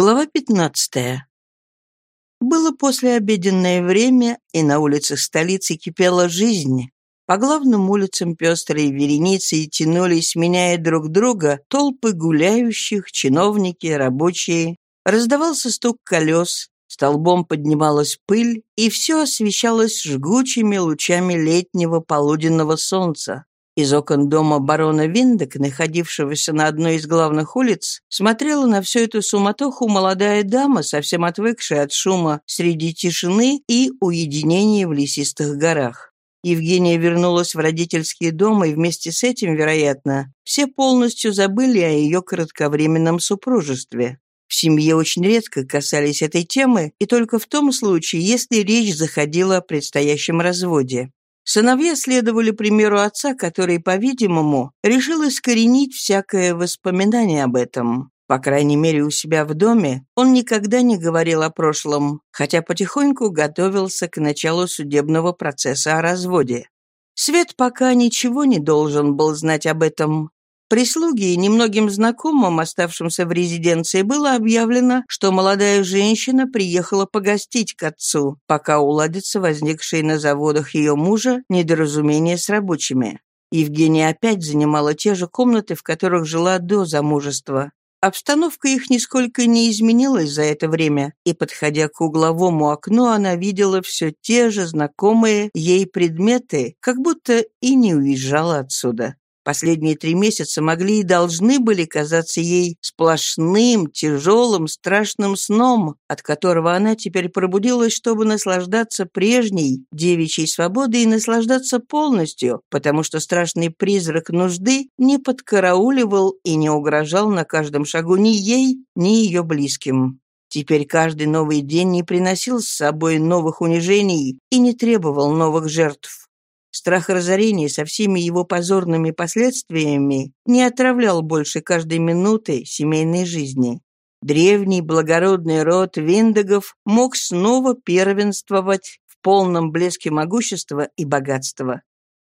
Глава 15. Было послеобеденное время, и на улицах столицы кипела жизнь. По главным улицам пестрые вереницы и тянулись, меняя друг друга, толпы гуляющих, чиновники, рабочие. Раздавался стук колес, столбом поднималась пыль, и все освещалось жгучими лучами летнего полуденного солнца. Из окон дома барона Виндек, находившегося на одной из главных улиц, смотрела на всю эту суматоху молодая дама, совсем отвыкшая от шума среди тишины и уединения в лесистых горах. Евгения вернулась в родительский дом, и вместе с этим, вероятно, все полностью забыли о ее кратковременном супружестве. В семье очень редко касались этой темы, и только в том случае, если речь заходила о предстоящем разводе. Сыновья следовали примеру отца, который, по-видимому, решил искоренить всякое воспоминание об этом. По крайней мере, у себя в доме он никогда не говорил о прошлом, хотя потихоньку готовился к началу судебного процесса о разводе. Свет пока ничего не должен был знать об этом. Прислуге и немногим знакомым, оставшимся в резиденции, было объявлено, что молодая женщина приехала погостить к отцу, пока уладится возникшие на заводах ее мужа недоразумения с рабочими. Евгения опять занимала те же комнаты, в которых жила до замужества. Обстановка их нисколько не изменилась за это время, и, подходя к угловому окну, она видела все те же знакомые ей предметы, как будто и не уезжала отсюда. Последние три месяца могли и должны были казаться ей сплошным, тяжелым, страшным сном, от которого она теперь пробудилась, чтобы наслаждаться прежней девичьей свободой и наслаждаться полностью, потому что страшный призрак нужды не подкарауливал и не угрожал на каждом шагу ни ей, ни ее близким. Теперь каждый новый день не приносил с собой новых унижений и не требовал новых жертв. Страх разорения со всеми его позорными последствиями не отравлял больше каждой минуты семейной жизни. Древний благородный род Виндегов мог снова первенствовать в полном блеске могущества и богатства.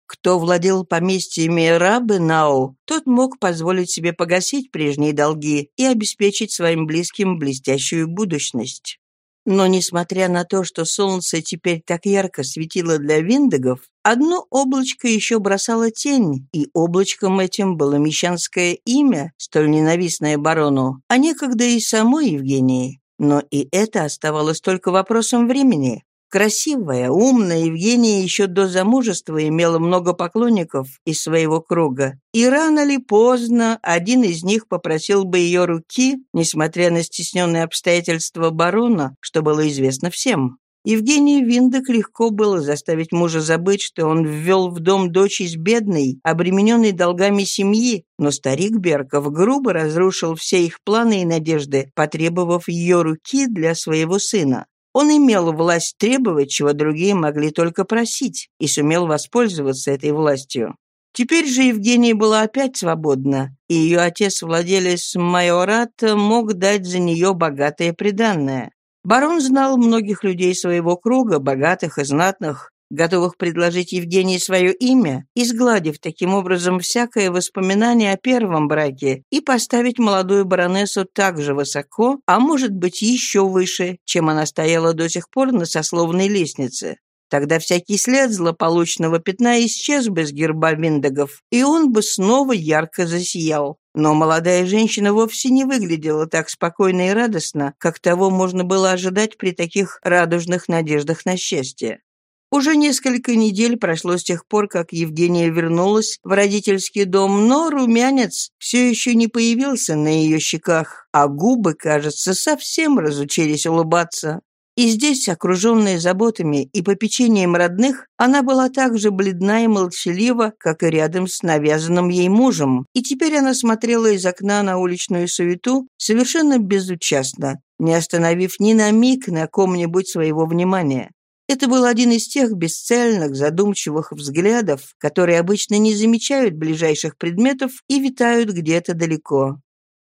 Кто владел поместьями Рабенау, тот мог позволить себе погасить прежние долги и обеспечить своим близким блестящую будущность. Но, несмотря на то, что солнце теперь так ярко светило для виндегов, одно облачко еще бросало тень, и облачком этим было мещанское имя, столь ненавистное барону, а некогда и самой Евгении. Но и это оставалось только вопросом времени. Красивая, умная Евгения еще до замужества имела много поклонников из своего круга, и рано ли поздно один из них попросил бы ее руки, несмотря на стесненные обстоятельства барона, что было известно всем. Евгении Виндек легко было заставить мужа забыть, что он ввел в дом дочь из бедной, обремененной долгами семьи, но старик Берков грубо разрушил все их планы и надежды, потребовав ее руки для своего сына. Он имел власть требовать, чего другие могли только просить, и сумел воспользоваться этой властью. Теперь же Евгения была опять свободна, и ее отец-владелец майората мог дать за нее богатое приданное. Барон знал многих людей своего круга, богатых и знатных, готовых предложить Евгении свое имя, изгладив таким образом всякое воспоминание о первом браке и поставить молодую баронессу так же высоко, а может быть еще выше, чем она стояла до сих пор на сословной лестнице. Тогда всякий след злополучного пятна исчез бы с герба Виндагов, и он бы снова ярко засиял. Но молодая женщина вовсе не выглядела так спокойно и радостно, как того можно было ожидать при таких радужных надеждах на счастье. Уже несколько недель прошло с тех пор, как Евгения вернулась в родительский дом, но румянец все еще не появился на ее щеках, а губы, кажется, совсем разучились улыбаться. И здесь, окруженная заботами и попечением родных, она была так же бледна и молчалива, как и рядом с навязанным ей мужем, и теперь она смотрела из окна на уличную суету совершенно безучастно, не остановив ни на миг на ком-нибудь своего внимания. Это был один из тех бесцельных, задумчивых взглядов, которые обычно не замечают ближайших предметов и витают где-то далеко.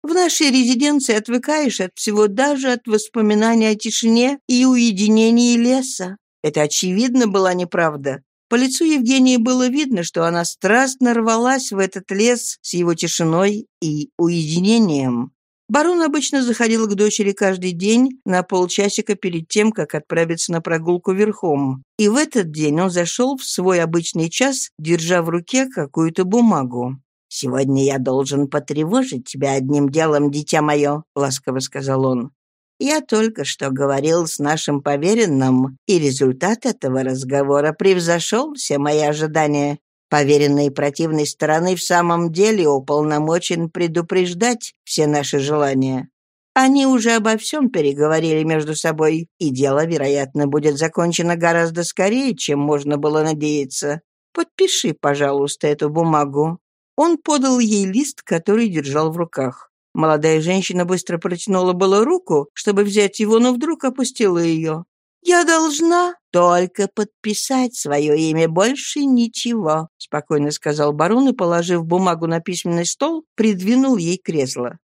В нашей резиденции отвыкаешь от всего, даже от воспоминаний о тишине и уединении леса. Это, очевидно, была неправда. По лицу Евгении было видно, что она страстно рвалась в этот лес с его тишиной и уединением. Барон обычно заходил к дочери каждый день на полчасика перед тем, как отправиться на прогулку верхом. И в этот день он зашел в свой обычный час, держа в руке какую-то бумагу. «Сегодня я должен потревожить тебя одним делом, дитя мое», — ласково сказал он. «Я только что говорил с нашим поверенным, и результат этого разговора превзошел все мои ожидания. Поверенный противной стороны в самом деле уполномочен предупреждать все наши желания. Они уже обо всем переговорили между собой, и дело, вероятно, будет закончено гораздо скорее, чем можно было надеяться. Подпиши, пожалуйста, эту бумагу». Он подал ей лист, который держал в руках. Молодая женщина быстро протянула было руку, чтобы взять его, но вдруг опустила ее. «Я должна только подписать свое имя, больше ничего», — спокойно сказал барон и, положив бумагу на письменный стол, придвинул ей кресло.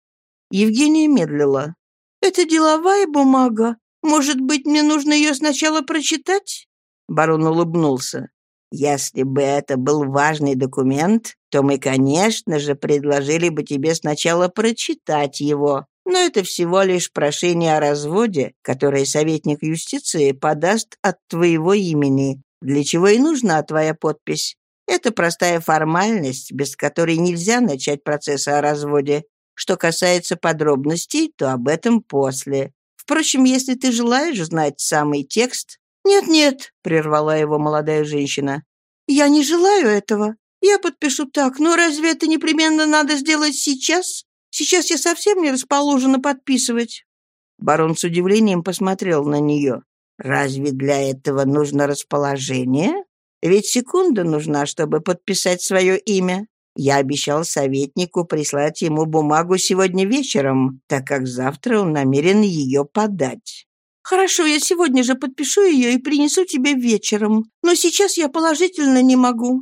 Евгения медлила. «Это деловая бумага. Может быть, мне нужно ее сначала прочитать?» Барон улыбнулся. «Если бы это был важный документ, то мы, конечно же, предложили бы тебе сначала прочитать его, но это всего лишь прошение о разводе, которое советник юстиции подаст от твоего имени, для чего и нужна твоя подпись. Это простая формальность, без которой нельзя начать процесс о разводе. Что касается подробностей, то об этом после. Впрочем, если ты желаешь знать самый текст... «Нет-нет», — прервала его молодая женщина, — «я не желаю этого. Я подпишу так, но разве это непременно надо сделать сейчас? Сейчас я совсем не расположена подписывать». Барон с удивлением посмотрел на нее. «Разве для этого нужно расположение? Ведь секунда нужна, чтобы подписать свое имя. Я обещал советнику прислать ему бумагу сегодня вечером, так как завтра он намерен ее подать». «Хорошо, я сегодня же подпишу ее и принесу тебе вечером, но сейчас я положительно не могу».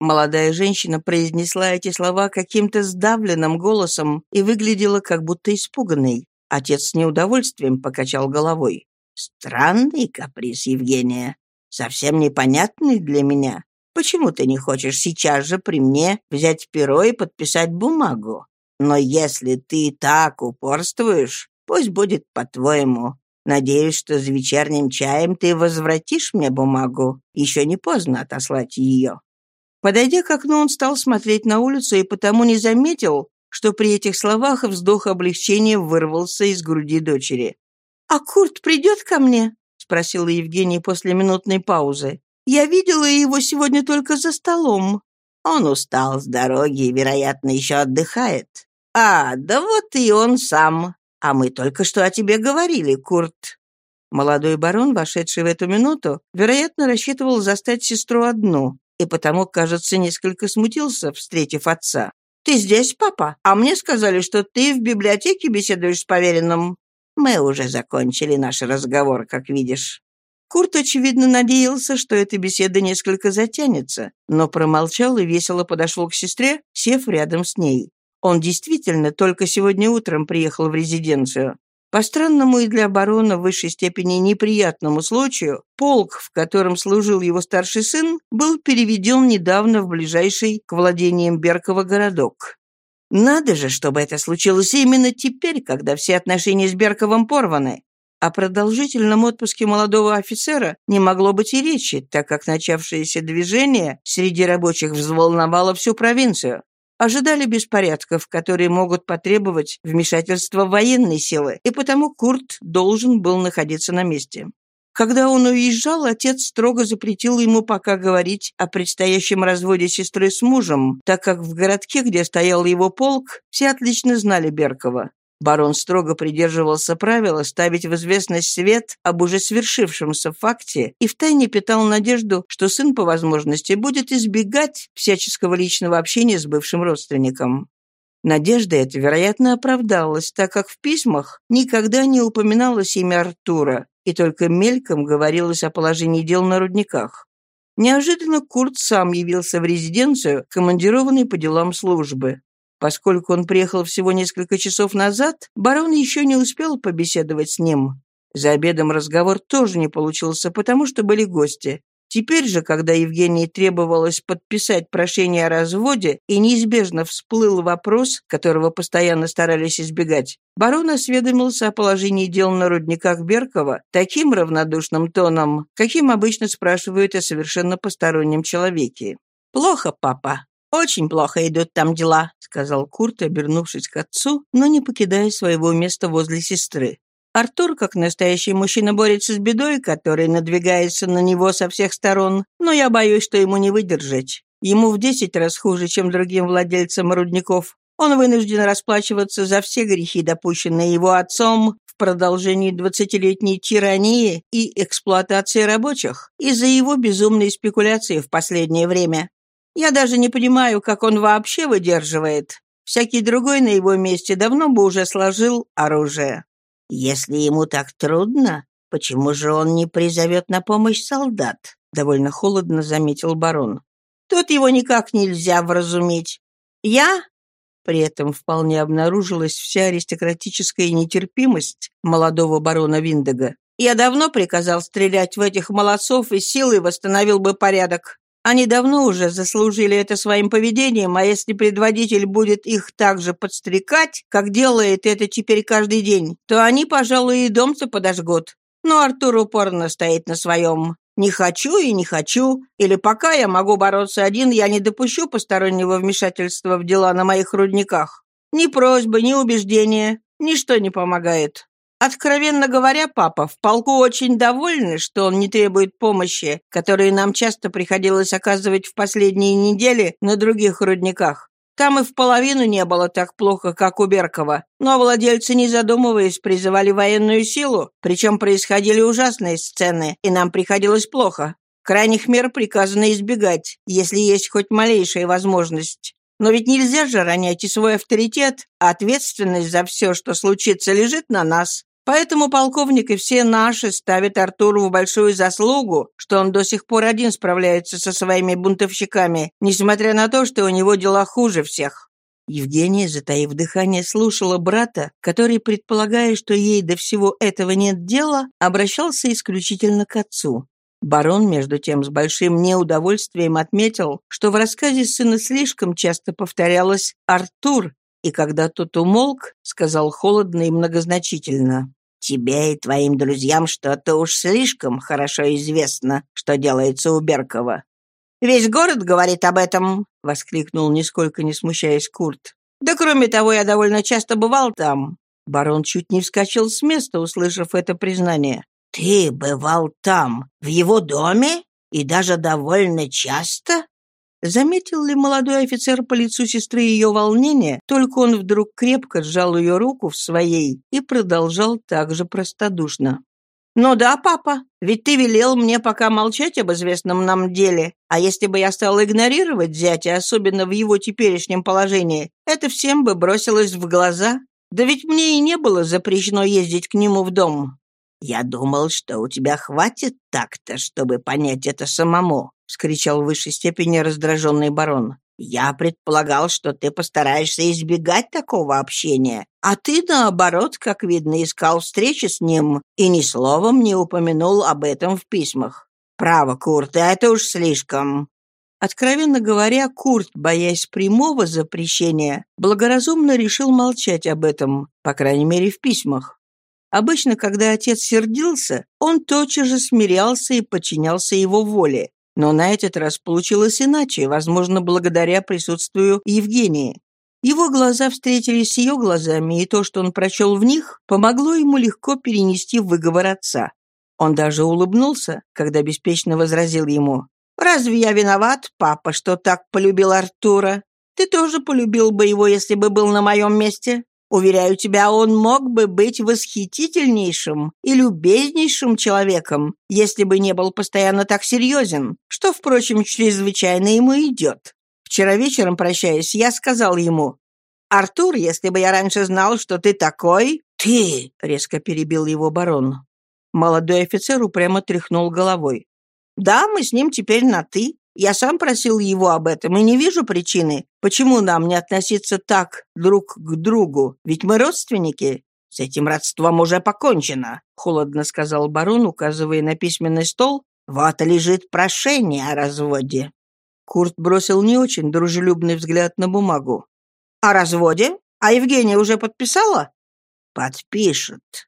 Молодая женщина произнесла эти слова каким-то сдавленным голосом и выглядела как будто испуганной. Отец с неудовольствием покачал головой. «Странный каприз, Евгения. Совсем непонятный для меня. Почему ты не хочешь сейчас же при мне взять перо и подписать бумагу? Но если ты так упорствуешь, пусть будет по-твоему. Надеюсь, что за вечерним чаем ты возвратишь мне бумагу. Еще не поздно отослать ее». Подойдя к окну, он стал смотреть на улицу и потому не заметил, что при этих словах вздох облегчения вырвался из груди дочери. «А Курт придет ко мне?» — спросила Евгения после минутной паузы. «Я видела его сегодня только за столом». «Он устал с дороги и, вероятно, еще отдыхает». «А, да вот и он сам. А мы только что о тебе говорили, Курт». Молодой барон, вошедший в эту минуту, вероятно, рассчитывал застать сестру одну, и потому, кажется, несколько смутился, встретив отца. «Ты здесь, папа? А мне сказали, что ты в библиотеке беседуешь с поверенным». «Мы уже закончили наш разговор, как видишь». Курт, очевидно, надеялся, что эта беседа несколько затянется, но промолчал и весело подошел к сестре, сев рядом с ней. Он действительно только сегодня утром приехал в резиденцию. По странному и для барона в высшей степени неприятному случаю, полк, в котором служил его старший сын, был переведен недавно в ближайший к владениям Беркова городок. Надо же, чтобы это случилось именно теперь, когда все отношения с Берковым порваны. О продолжительном отпуске молодого офицера не могло быть и речи, так как начавшееся движение среди рабочих взволновало всю провинцию. Ожидали беспорядков, которые могут потребовать вмешательства военной силы, и потому Курт должен был находиться на месте. Когда он уезжал, отец строго запретил ему пока говорить о предстоящем разводе сестры с мужем, так как в городке, где стоял его полк, все отлично знали Беркова. Барон строго придерживался правила ставить в известность свет об уже свершившемся факте и втайне питал надежду, что сын по возможности будет избегать всяческого личного общения с бывшим родственником. Надежда эта, вероятно, оправдалась, так как в письмах никогда не упоминалось имя Артура, и только мельком говорилось о положении дел на рудниках. Неожиданно Курт сам явился в резиденцию, командированный по делам службы. Поскольку он приехал всего несколько часов назад, барон еще не успел побеседовать с ним. За обедом разговор тоже не получился, потому что были гости. Теперь же, когда Евгении требовалось подписать прошение о разводе, и неизбежно всплыл вопрос, которого постоянно старались избегать, барон осведомился о положении дел на рудниках Беркова таким равнодушным тоном, каким обычно спрашивают о совершенно постороннем человеке. «Плохо, папа. Очень плохо идут там дела», — сказал Курт, обернувшись к отцу, но не покидая своего места возле сестры. Артур, как настоящий мужчина, борется с бедой, которая надвигается на него со всех сторон, но я боюсь, что ему не выдержать. Ему в десять раз хуже, чем другим владельцам рудников. Он вынужден расплачиваться за все грехи, допущенные его отцом в продолжении двадцатилетней тирании и эксплуатации рабочих, из-за его безумной спекуляции в последнее время. Я даже не понимаю, как он вообще выдерживает. Всякий другой на его месте давно бы уже сложил оружие. «Если ему так трудно, почему же он не призовет на помощь солдат?» — довольно холодно заметил барон. «Тут его никак нельзя вразумить. Я...» При этом вполне обнаружилась вся аристократическая нетерпимость молодого барона Виндега. «Я давно приказал стрелять в этих молодцов и силой восстановил бы порядок. Они давно уже заслужили это своим поведением, а если предводитель будет их так же подстрекать, как делает это теперь каждый день, то они, пожалуй, и дом-то подожгут. Но Артур упорно стоит на своем. «Не хочу и не хочу», или «пока я могу бороться один, я не допущу постороннего вмешательства в дела на моих рудниках». Ни просьбы, ни убеждения, ничто не помогает. Откровенно говоря, папа, в полку очень довольны, что он не требует помощи, которую нам часто приходилось оказывать в последние недели на других рудниках. Там и в половину не было так плохо, как у Беркова. Но владельцы, не задумываясь, призывали военную силу, причем происходили ужасные сцены, и нам приходилось плохо. Крайних мер приказано избегать, если есть хоть малейшая возможность. Но ведь нельзя же ронять и свой авторитет, а ответственность за все, что случится, лежит на нас. Поэтому полковник и все наши ставят Артуру в большую заслугу, что он до сих пор один справляется со своими бунтовщиками, несмотря на то, что у него дела хуже всех». Евгения, затаив дыхание, слушала брата, который, предполагая, что ей до всего этого нет дела, обращался исключительно к отцу. Барон, между тем, с большим неудовольствием отметил, что в рассказе сына слишком часто повторялось «Артур», и когда тот умолк, сказал холодно и многозначительно. Тебе и твоим друзьям что-то уж слишком хорошо известно, что делается у Беркова». «Весь город говорит об этом», — воскликнул, нисколько не смущаясь Курт. «Да кроме того, я довольно часто бывал там». Барон чуть не вскочил с места, услышав это признание. «Ты бывал там, в его доме? И даже довольно часто?» Заметил ли молодой офицер по лицу сестры ее волнение, только он вдруг крепко сжал ее руку в своей и продолжал так же простодушно. «Ну да, папа, ведь ты велел мне пока молчать об известном нам деле, а если бы я стал игнорировать зятя, особенно в его теперешнем положении, это всем бы бросилось в глаза. Да ведь мне и не было запрещено ездить к нему в дом. Я думал, что у тебя хватит так-то, чтобы понять это самому. — вскричал в высшей степени раздраженный барон. «Я предполагал, что ты постараешься избегать такого общения, а ты, наоборот, как видно, искал встречи с ним и ни словом не упомянул об этом в письмах. Право, Курт, это уж слишком». Откровенно говоря, Курт, боясь прямого запрещения, благоразумно решил молчать об этом, по крайней мере, в письмах. Обычно, когда отец сердился, он тотчас же смирялся и подчинялся его воле, но на этот раз получилось иначе, возможно, благодаря присутствию Евгении. Его глаза встретились с ее глазами, и то, что он прочел в них, помогло ему легко перенести выговор отца. Он даже улыбнулся, когда беспечно возразил ему. «Разве я виноват, папа, что так полюбил Артура? Ты тоже полюбил бы его, если бы был на моем месте?» Уверяю тебя, он мог бы быть восхитительнейшим и любезнейшим человеком, если бы не был постоянно так серьезен, что, впрочем, чрезвычайно ему идет. Вчера вечером, прощаясь, я сказал ему, «Артур, если бы я раньше знал, что ты такой...» «Ты!» — резко перебил его барон. Молодой офицер упрямо тряхнул головой. «Да, мы с ним теперь на «ты». Я сам просил его об этом и не вижу причины, почему нам не относиться так друг к другу, ведь мы родственники. С этим родством уже покончено, холодно сказал барон, указывая на письменный стол, Вот лежит прошение о разводе». Курт бросил не очень дружелюбный взгляд на бумагу. «О разводе? А Евгения уже подписала?» «Подпишет».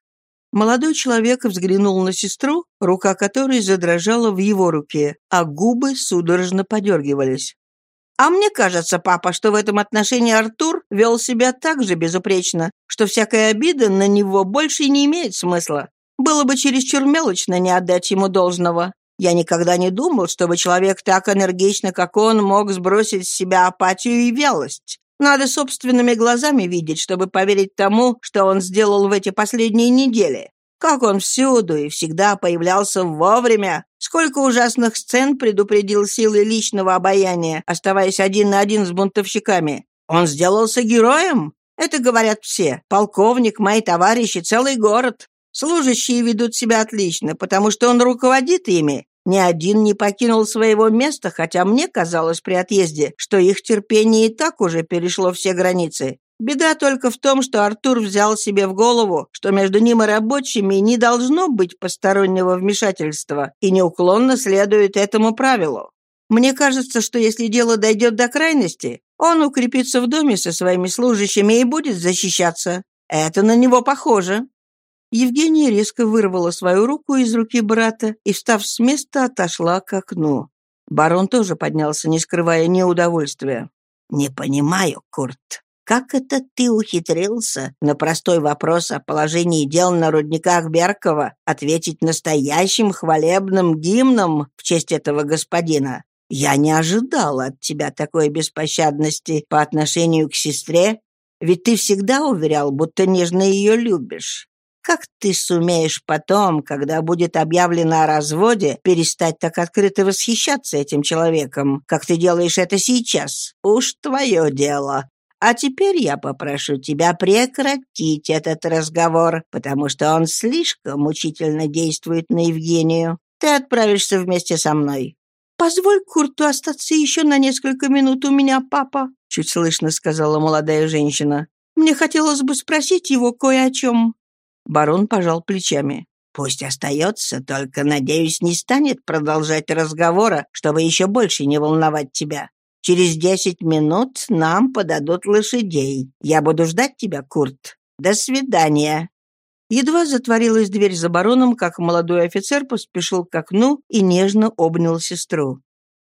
Молодой человек взглянул на сестру, рука которой задрожала в его руке, а губы судорожно подергивались. «А мне кажется, папа, что в этом отношении Артур вел себя так же безупречно, что всякая обида на него больше не имеет смысла. Было бы чересчур мелочно не отдать ему должного. Я никогда не думал, чтобы человек так энергично, как он, мог сбросить с себя апатию и вялость. Надо собственными глазами видеть, чтобы поверить тому, что он сделал в эти последние недели. Как он всюду и всегда появлялся вовремя. Сколько ужасных сцен предупредил силы личного обаяния, оставаясь один на один с бунтовщиками. Он сделался героем. Это говорят все. Полковник, мои товарищи, целый город. Служащие ведут себя отлично, потому что он руководит ими. Ни один не покинул своего места, хотя мне казалось при отъезде, что их терпение и так уже перешло все границы. Беда только в том, что Артур взял себе в голову, что между ним и рабочими не должно быть постороннего вмешательства, и неуклонно следует этому правилу. Мне кажется, что если дело дойдет до крайности, он укрепится в доме со своими служащими и будет защищаться. Это на него похоже. Евгения резко вырвала свою руку из руки брата и, встав с места, отошла к окну. Барон тоже поднялся, не скрывая неудовольствия. «Не понимаю, Курт, как это ты ухитрился на простой вопрос о положении дел на рудниках Беркова ответить настоящим хвалебным гимном в честь этого господина? Я не ожидал от тебя такой беспощадности по отношению к сестре, ведь ты всегда уверял, будто нежно ее любишь. Как ты сумеешь потом, когда будет объявлено о разводе, перестать так открыто восхищаться этим человеком, как ты делаешь это сейчас? Уж твое дело. А теперь я попрошу тебя прекратить этот разговор, потому что он слишком мучительно действует на Евгению. Ты отправишься вместе со мной». «Позволь Курту остаться еще на несколько минут у меня, папа», — чуть слышно сказала молодая женщина. «Мне хотелось бы спросить его кое о чем». Барон пожал плечами. «Пусть остается, только, надеюсь, не станет продолжать разговора, чтобы еще больше не волновать тебя. Через десять минут нам подадут лошадей. Я буду ждать тебя, Курт. До свидания». Едва затворилась дверь за бароном, как молодой офицер поспешил к окну и нежно обнял сестру.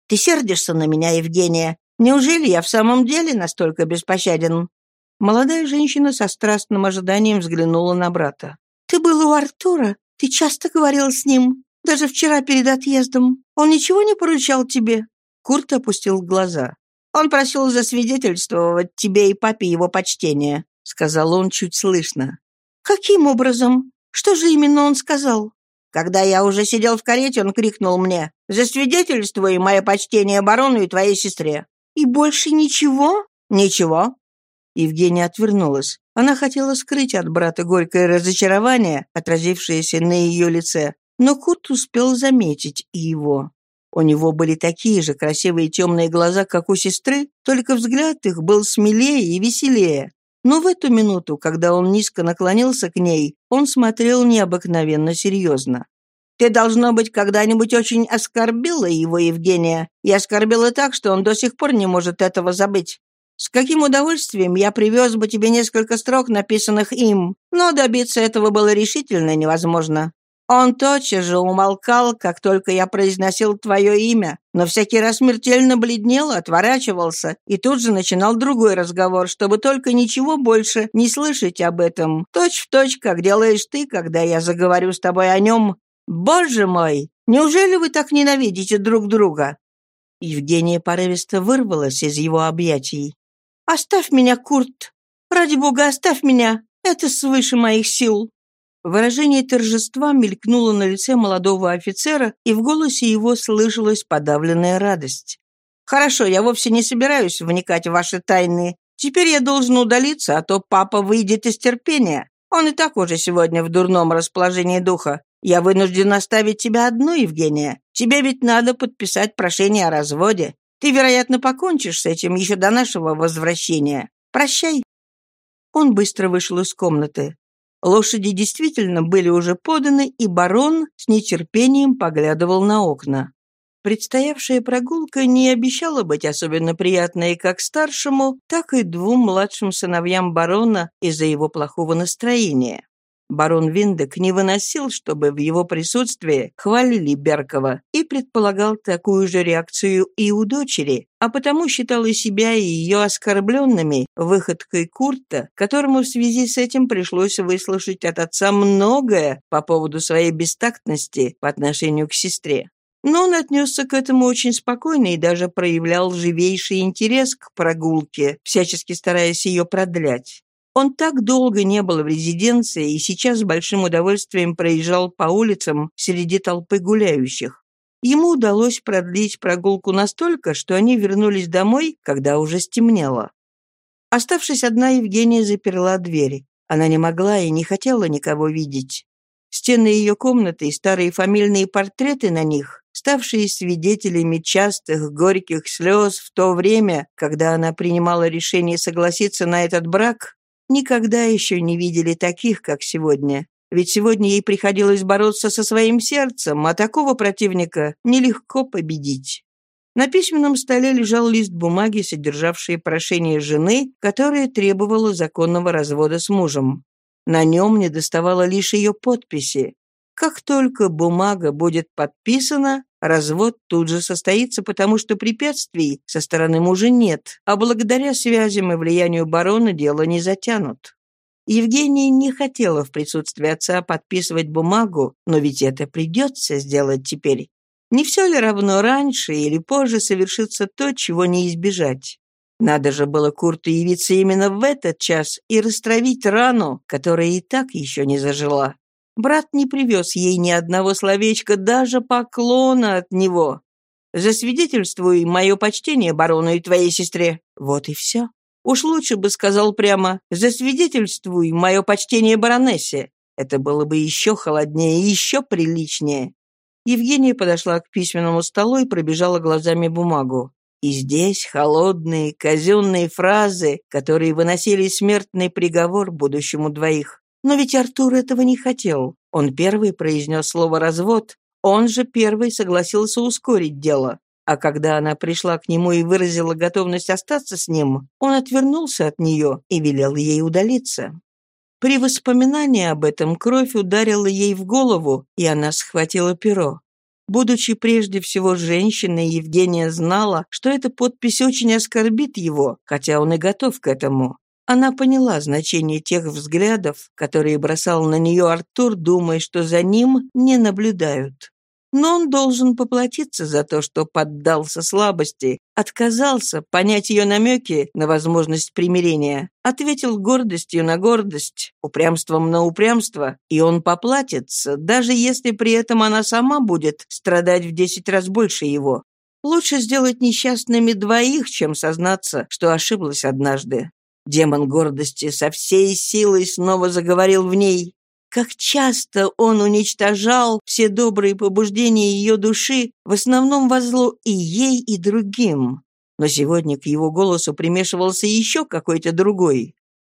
«Ты сердишься на меня, Евгения? Неужели я в самом деле настолько беспощаден?» Молодая женщина со страстным ожиданием взглянула на брата. «Ты был у Артура? Ты часто говорил с ним? Даже вчера перед отъездом. Он ничего не поручал тебе?» Курт опустил глаза. «Он просил засвидетельствовать тебе и папе его почтение», — сказал он чуть слышно. «Каким образом? Что же именно он сказал?» Когда я уже сидел в карете, он крикнул мне «Засвидетельствуй мое почтение барону и твоей сестре». «И больше ничего?» «Ничего. Евгения отвернулась. Она хотела скрыть от брата горькое разочарование, отразившееся на ее лице, но Кут успел заметить и его. У него были такие же красивые темные глаза, как у сестры, только взгляд их был смелее и веселее. Но в эту минуту, когда он низко наклонился к ней, он смотрел необыкновенно серьезно. «Ты, должно быть, когда-нибудь очень оскорбила его, Евгения, и оскорбила так, что он до сих пор не может этого забыть. С каким удовольствием я привез бы тебе несколько строк, написанных им, но добиться этого было решительно невозможно. Он тотчас же умолкал, как только я произносил твое имя, но всякий раз смертельно бледнел, отворачивался и тут же начинал другой разговор, чтобы только ничего больше не слышать об этом. Точь в точь, как делаешь ты, когда я заговорю с тобой о нем. Боже мой, неужели вы так ненавидите друг друга?» Евгения порывисто вырвалась из его объятий. «Оставь меня, Курт! Ради бога, оставь меня! Это свыше моих сил!» Выражение торжества мелькнуло на лице молодого офицера, и в голосе его слышалась подавленная радость. «Хорошо, я вовсе не собираюсь вникать в ваши тайны. Теперь я должен удалиться, а то папа выйдет из терпения. Он и так уже сегодня в дурном расположении духа. Я вынужден оставить тебя одну, Евгения. Тебе ведь надо подписать прошение о разводе. Ты, вероятно, покончишь с этим еще до нашего возвращения. Прощай». Он быстро вышел из комнаты. Лошади действительно были уже поданы, и барон с нетерпением поглядывал на окна. Предстоявшая прогулка не обещала быть особенно приятной как старшему, так и двум младшим сыновьям барона из-за его плохого настроения. Барон Виндек не выносил, чтобы в его присутствии хвалили Беркова, и предполагал такую же реакцию и у дочери, а потому считал и себя, и ее оскорбленными выходкой Курта, которому в связи с этим пришлось выслушать от отца многое по поводу своей бестактности по отношению к сестре. Но он отнесся к этому очень спокойно и даже проявлял живейший интерес к прогулке, всячески стараясь ее продлять. Он так долго не был в резиденции и сейчас с большим удовольствием проезжал по улицам среди толпы гуляющих. Ему удалось продлить прогулку настолько, что они вернулись домой, когда уже стемнело. Оставшись одна, Евгения заперла двери. Она не могла и не хотела никого видеть. Стены ее комнаты и старые фамильные портреты на них, ставшие свидетелями частых горьких слез в то время, когда она принимала решение согласиться на этот брак, Никогда еще не видели таких, как сегодня. Ведь сегодня ей приходилось бороться со своим сердцем, а такого противника нелегко победить. На письменном столе лежал лист бумаги, содержавший прошение жены, которая требовала законного развода с мужем. На нем не доставало лишь ее подписи. Как только бумага будет подписана, Развод тут же состоится, потому что препятствий со стороны мужа нет, а благодаря связям и влиянию барона дело не затянут. Евгения не хотела в присутствии отца подписывать бумагу, но ведь это придется сделать теперь. Не все ли равно раньше или позже совершится то, чего не избежать? Надо же было Курту явиться именно в этот час и растравить рану, которая и так еще не зажила. Брат не привез ей ни одного словечка, даже поклона от него. Засвидетельствуй мое почтение барону и твоей сестре. Вот и все. Уж лучше бы сказал прямо «Засвидетельствуй мое почтение баронессе». Это было бы еще холоднее и еще приличнее. Евгения подошла к письменному столу и пробежала глазами бумагу. И здесь холодные, казенные фразы, которые выносили смертный приговор будущему двоих. Но ведь Артур этого не хотел. Он первый произнес слово «развод», он же первый согласился ускорить дело. А когда она пришла к нему и выразила готовность остаться с ним, он отвернулся от нее и велел ей удалиться. При воспоминании об этом кровь ударила ей в голову, и она схватила перо. Будучи прежде всего женщиной, Евгения знала, что эта подпись очень оскорбит его, хотя он и готов к этому. Она поняла значение тех взглядов, которые бросал на нее Артур, думая, что за ним не наблюдают. Но он должен поплатиться за то, что поддался слабости, отказался понять ее намеки на возможность примирения, ответил гордостью на гордость, упрямством на упрямство, и он поплатится, даже если при этом она сама будет страдать в десять раз больше его. Лучше сделать несчастными двоих, чем сознаться, что ошиблась однажды. Демон гордости со всей силой снова заговорил в ней. Как часто он уничтожал все добрые побуждения ее души, в основном во зло и ей, и другим. Но сегодня к его голосу примешивался еще какой-то другой.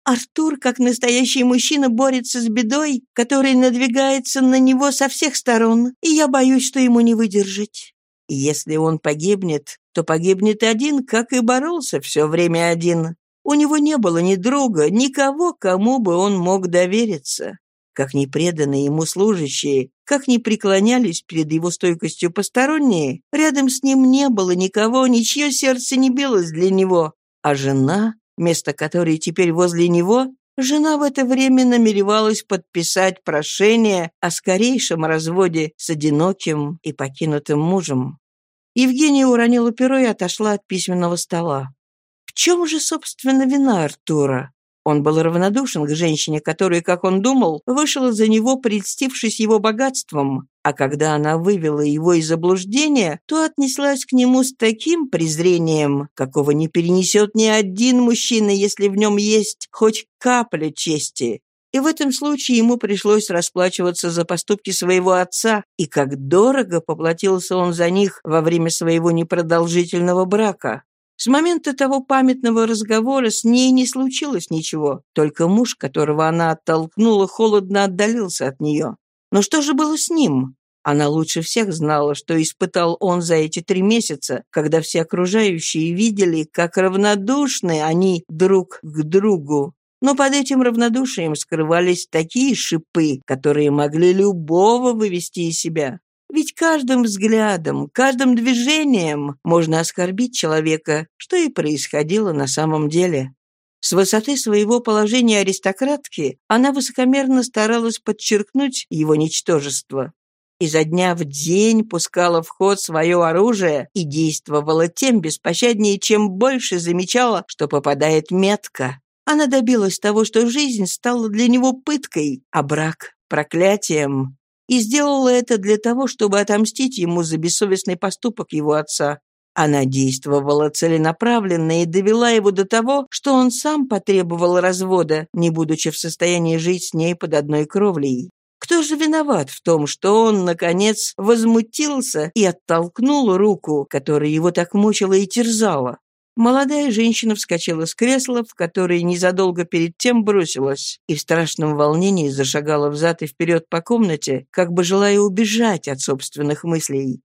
Артур, как настоящий мужчина, борется с бедой, которая надвигается на него со всех сторон, и я боюсь, что ему не выдержать. И если он погибнет, то погибнет один, как и боролся все время один. У него не было ни друга, никого, кому бы он мог довериться. Как ни преданные ему служащие, как ни преклонялись перед его стойкостью посторонние, рядом с ним не было никого, ничье сердце не билось для него. А жена, место которой теперь возле него, жена в это время намеревалась подписать прошение о скорейшем разводе с одиноким и покинутым мужем. Евгения уронила перо и отошла от письменного стола чем же, собственно, вина Артура? Он был равнодушен к женщине, которая, как он думал, вышла за него, прельстившись его богатством, а когда она вывела его из заблуждения, то отнеслась к нему с таким презрением, какого не перенесет ни один мужчина, если в нем есть хоть капля чести. И в этом случае ему пришлось расплачиваться за поступки своего отца, и как дорого поплатился он за них во время своего непродолжительного брака. С момента того памятного разговора с ней не случилось ничего, только муж, которого она оттолкнула, холодно отдалился от нее. Но что же было с ним? Она лучше всех знала, что испытал он за эти три месяца, когда все окружающие видели, как равнодушны они друг к другу. Но под этим равнодушием скрывались такие шипы, которые могли любого вывести из себя. Ведь каждым взглядом, каждым движением можно оскорбить человека, что и происходило на самом деле. С высоты своего положения аристократки она высокомерно старалась подчеркнуть его ничтожество. Изо дня в день пускала в ход свое оружие и действовала тем беспощаднее, чем больше замечала, что попадает метко. Она добилась того, что жизнь стала для него пыткой, а брак — проклятием и сделала это для того, чтобы отомстить ему за бессовестный поступок его отца. Она действовала целенаправленно и довела его до того, что он сам потребовал развода, не будучи в состоянии жить с ней под одной кровлей. Кто же виноват в том, что он, наконец, возмутился и оттолкнул руку, которая его так мучила и терзала? Молодая женщина вскочила с кресла, в которое незадолго перед тем бросилась, и в страшном волнении зашагала взад и вперед по комнате, как бы желая убежать от собственных мыслей.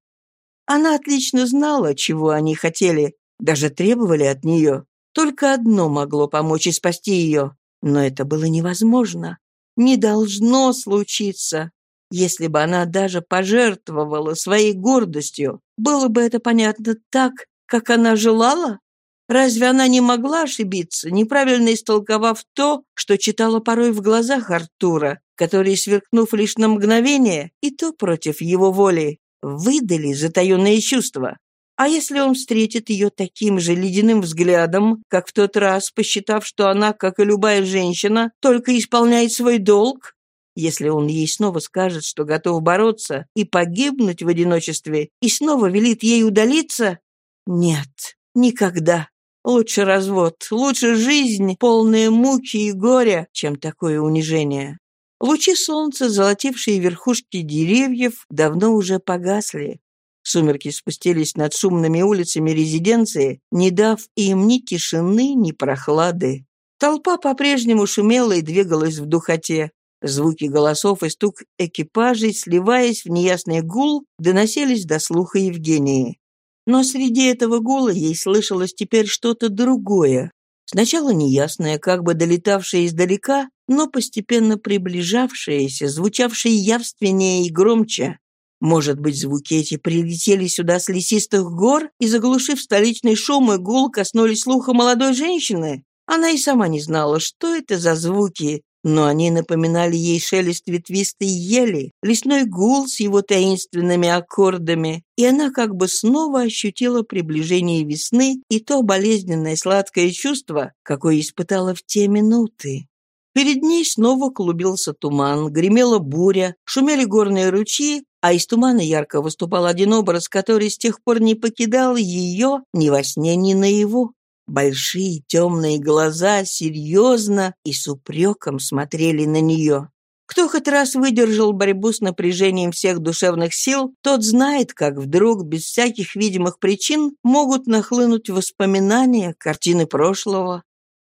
Она отлично знала, чего они хотели, даже требовали от нее. Только одно могло помочь и спасти ее, но это было невозможно. Не должно случиться. Если бы она даже пожертвовала своей гордостью, было бы это понятно так, как она желала? Разве она не могла ошибиться, неправильно истолковав то, что читала порой в глазах Артура, которые, сверкнув лишь на мгновение, и то против его воли, выдали затаенные чувства? А если он встретит ее таким же ледяным взглядом, как в тот раз, посчитав, что она, как и любая женщина, только исполняет свой долг? Если он ей снова скажет, что готов бороться и погибнуть в одиночестве, и снова велит ей удалиться? Нет, никогда. Лучше развод, лучше жизнь, полная муки и горя, чем такое унижение. Лучи солнца, золотившие верхушки деревьев, давно уже погасли. Сумерки спустились над шумными улицами резиденции, не дав им ни тишины, ни прохлады. Толпа по-прежнему шумела и двигалась в духоте. Звуки голосов и стук экипажей, сливаясь в неясный гул, доносились до слуха Евгении. Но среди этого гула ей слышалось теперь что-то другое. Сначала неясное, как бы долетавшее издалека, но постепенно приближавшееся, звучавшее явственнее и громче. Может быть, звуки эти прилетели сюда с лесистых гор и, заглушив столичный шум и гул, коснулись слуха молодой женщины? Она и сама не знала, что это за звуки, но они напоминали ей шелест ветвистой ели, лесной гул с его таинственными аккордами, и она как бы снова ощутила приближение весны и то болезненное сладкое чувство, какое испытала в те минуты. Перед ней снова клубился туман, гремела буря, шумели горные ручьи, а из тумана ярко выступал один образ, который с тех пор не покидал ее ни во сне, ни наяву. Большие темные глаза серьезно и с упреком смотрели на нее. Кто хоть раз выдержал борьбу с напряжением всех душевных сил, тот знает, как вдруг, без всяких видимых причин, могут нахлынуть воспоминания, картины прошлого.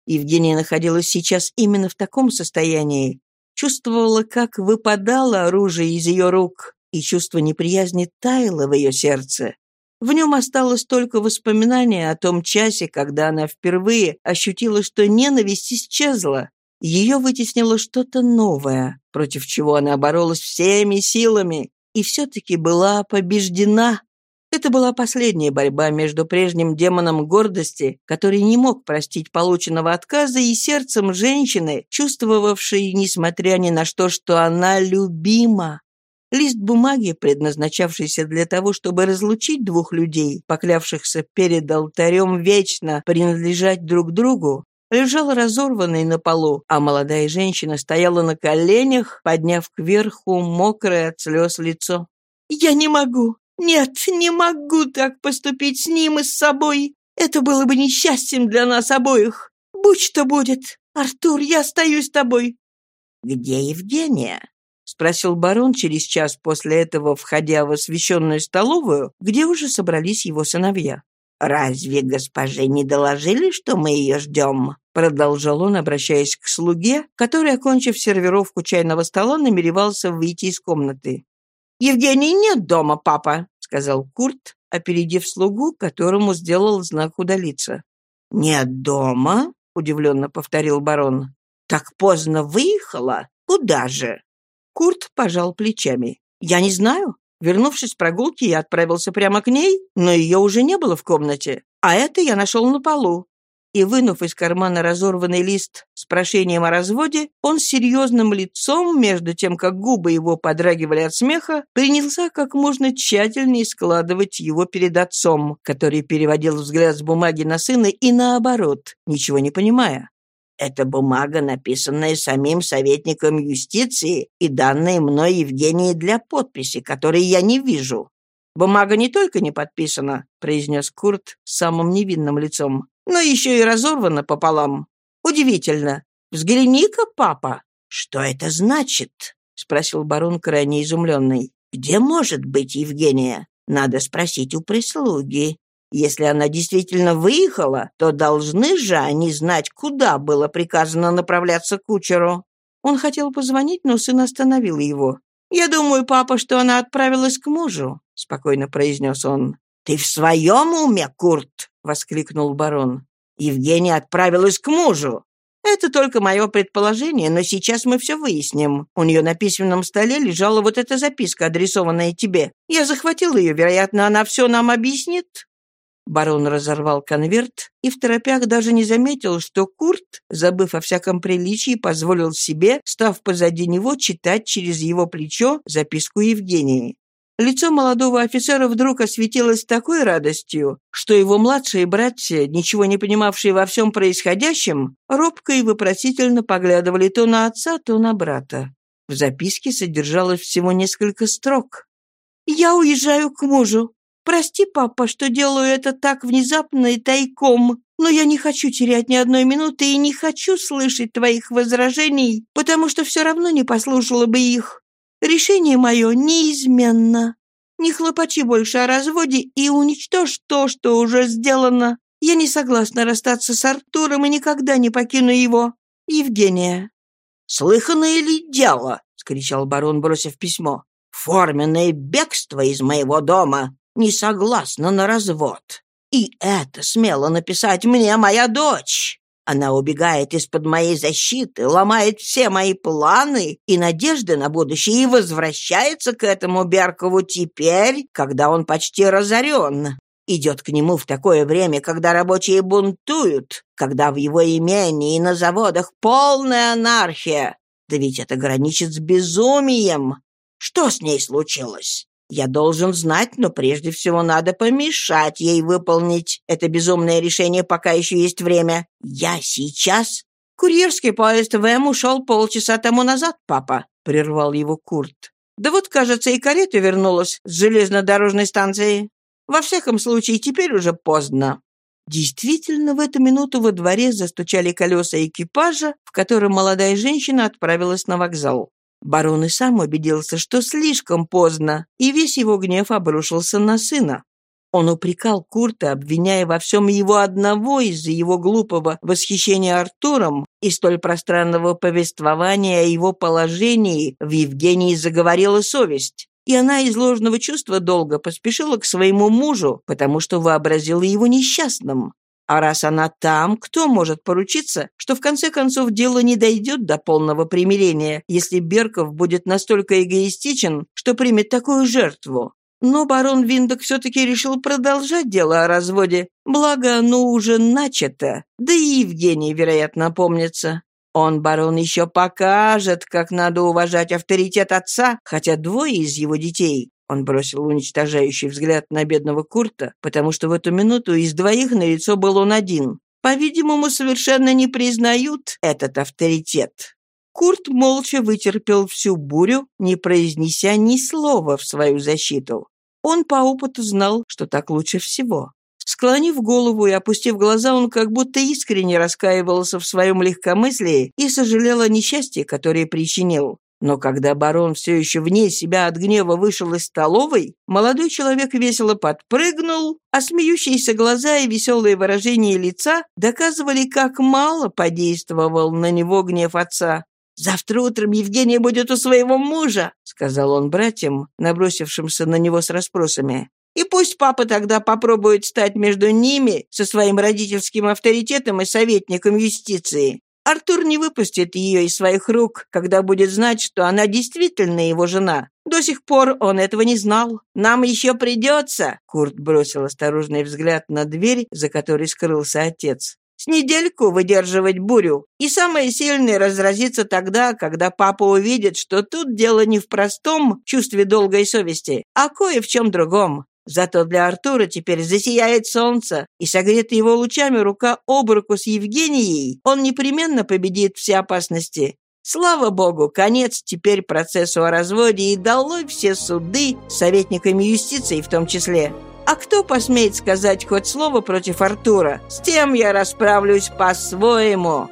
Евгения находилась сейчас именно в таком состоянии. Чувствовала, как выпадало оружие из ее рук, и чувство неприязни таяло в ее сердце. В нем осталось только воспоминание о том часе, когда она впервые ощутила, что ненависть исчезла. Ее вытеснило что-то новое, против чего она боролась всеми силами, и все-таки была побеждена. Это была последняя борьба между прежним демоном гордости, который не мог простить полученного отказа, и сердцем женщины, чувствовавшей, несмотря ни на что, что она любима. Лист бумаги, предназначавшийся для того, чтобы разлучить двух людей, поклявшихся перед алтарем вечно принадлежать друг другу, лежал разорванный на полу, а молодая женщина стояла на коленях, подняв кверху мокрое от слез лицо. «Я не могу! Нет, не могу так поступить с ним и с собой! Это было бы несчастьем для нас обоих! Будь что будет! Артур, я остаюсь с тобой!» «Где Евгения?» — спросил барон через час после этого, входя в освещенную столовую, где уже собрались его сыновья. «Разве госпоже не доложили, что мы ее ждем?» Продолжал он, обращаясь к слуге, который, окончив сервировку чайного стола, намеревался выйти из комнаты. «Евгений нет дома, папа», — сказал Курт, опередив слугу, которому сделал знак удалиться. «Нет дома?» — удивленно повторил барон. «Так поздно выехала? Куда же?» Курт пожал плечами. «Я не знаю. Вернувшись с прогулки, я отправился прямо к ней, но ее уже не было в комнате. А это я нашел на полу и, вынув из кармана разорванный лист с прошением о разводе, он с серьезным лицом, между тем, как губы его подрагивали от смеха, принялся как можно тщательнее складывать его перед отцом, который переводил взгляд с бумаги на сына и наоборот, ничего не понимая. «Это бумага, написанная самим советником юстиции и данная мной Евгении для подписи, которой я не вижу». «Бумага не только не подписана», — произнес Курт самым невинным лицом, но еще и разорвана пополам. Удивительно. Взгляни-ка, папа. Что это значит? Спросил барон крайне изумленный. Где может быть Евгения? Надо спросить у прислуги. Если она действительно выехала, то должны же они знать, куда было приказано направляться кучеру. Он хотел позвонить, но сын остановил его. «Я думаю, папа, что она отправилась к мужу», — спокойно произнес он. «Ты в своем уме, Курт?» — воскликнул барон. «Евгения отправилась к мужу. Это только мое предположение, но сейчас мы все выясним. У нее на письменном столе лежала вот эта записка, адресованная тебе. Я захватил ее, вероятно, она все нам объяснит». Барон разорвал конверт и в торопях даже не заметил, что Курт, забыв о всяком приличии, позволил себе, став позади него, читать через его плечо записку Евгении. Лицо молодого офицера вдруг осветилось такой радостью, что его младшие братья, ничего не понимавшие во всем происходящем, робко и вопросительно поглядывали то на отца, то на брата. В записке содержалось всего несколько строк. «Я уезжаю к мужу. Прости, папа, что делаю это так внезапно и тайком, но я не хочу терять ни одной минуты и не хочу слышать твоих возражений, потому что все равно не послушала бы их. Решение мое неизменно. Не хлопочи больше о разводе и уничтожь то, что уже сделано. Я не согласна расстаться с Артуром и никогда не покину его. Евгения». «Слыханное ли дело?» — скричал барон, бросив письмо. «Форменное бегство из моего дома. Не согласна на развод. И это смело написать мне моя дочь. Она убегает из-под моей защиты, ломает все мои планы и надежды на будущее и возвращается к этому Беркову теперь, когда он почти разорен. Идет к нему в такое время, когда рабочие бунтуют, когда в его имении и на заводах полная анархия. Да ведь это граничит с безумием. Что с ней случилось? Я должен знать, но прежде всего надо помешать ей выполнить это безумное решение, пока еще есть время. Я сейчас...» «Курьерский поезд ВМ ушел полчаса тому назад, папа», — прервал его Курт. «Да вот, кажется, и карета вернулась с железнодорожной станции. Во всяком случае, теперь уже поздно». Действительно, в эту минуту во дворе застучали колеса экипажа, в котором молодая женщина отправилась на вокзал. Барон и сам убедился, что слишком поздно, и весь его гнев обрушился на сына. Он упрекал Курта, обвиняя во всем его одного из-за его глупого восхищения Артуром и столь пространного повествования о его положении в Евгении заговорила совесть. И она из ложного чувства долго поспешила к своему мужу, потому что вообразила его несчастным. А раз она там, кто может поручиться, что в конце концов дело не дойдет до полного примирения, если Берков будет настолько эгоистичен, что примет такую жертву? Но барон Виндок все-таки решил продолжать дело о разводе, благо оно уже начато, да и Евгений, вероятно, помнится. Он, барон, еще покажет, как надо уважать авторитет отца, хотя двое из его детей он бросил уничтожающий взгляд на бедного Курта, потому что в эту минуту из двоих на лицо был он один. По-видимому, совершенно не признают этот авторитет. Курт молча вытерпел всю бурю, не произнеся ни слова в свою защиту. Он по опыту знал, что так лучше всего. Склонив голову и опустив глаза, он как будто искренне раскаивался в своем легкомыслии и сожалел о несчастье, которое причинил. Но когда барон все еще вне себя от гнева вышел из столовой, молодой человек весело подпрыгнул, а смеющиеся глаза и веселые выражения лица доказывали, как мало подействовал на него гнев отца. «Завтра утром Евгения будет у своего мужа», — сказал он братьям, набросившимся на него с расспросами. «И пусть папа тогда попробует стать между ними со своим родительским авторитетом и советником юстиции. Артур не выпустит ее из своих рук, когда будет знать, что она действительно его жена. До сих пор он этого не знал. Нам еще придется...» Курт бросил осторожный взгляд на дверь, за которой скрылся отец. «С недельку выдерживать бурю. И самое сильное разразится тогда, когда папа увидит, что тут дело не в простом чувстве долгой совести, а кое в чем другом. Зато для Артура теперь засияет солнце, и согретый его лучами рука об руку с Евгенией, он непременно победит все опасности. Слава богу, конец теперь процессу о разводе и долой все суды советниками юстиции в том числе. А кто посмеет сказать хоть слово против Артура? С тем я расправлюсь по-своему.